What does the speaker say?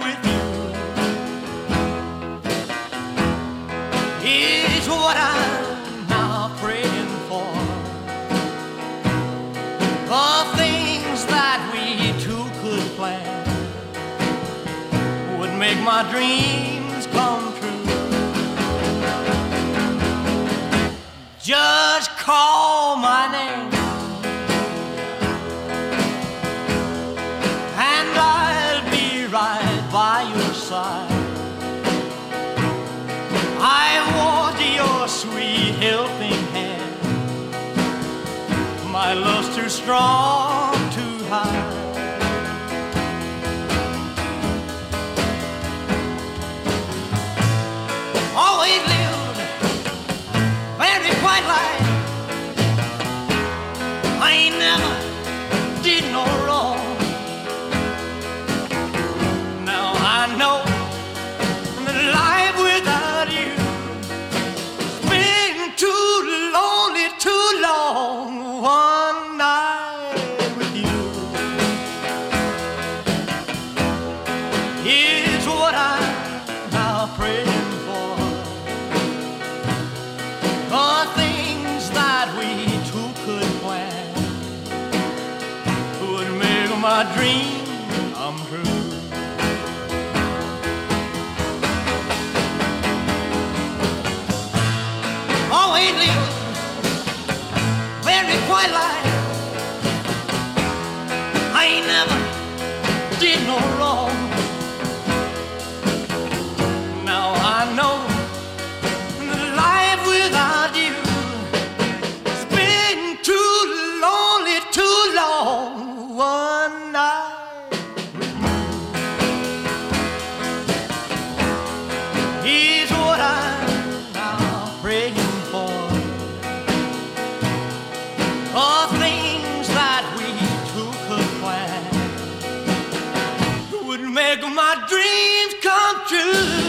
with you is what I'm now praying for. The things that we two could plan would make my dreams come true. Just call my name. strong. is what I'm now praying for. The things that we two could plan would make my dream come true. Oh, ain't living very quite like. dreams come true.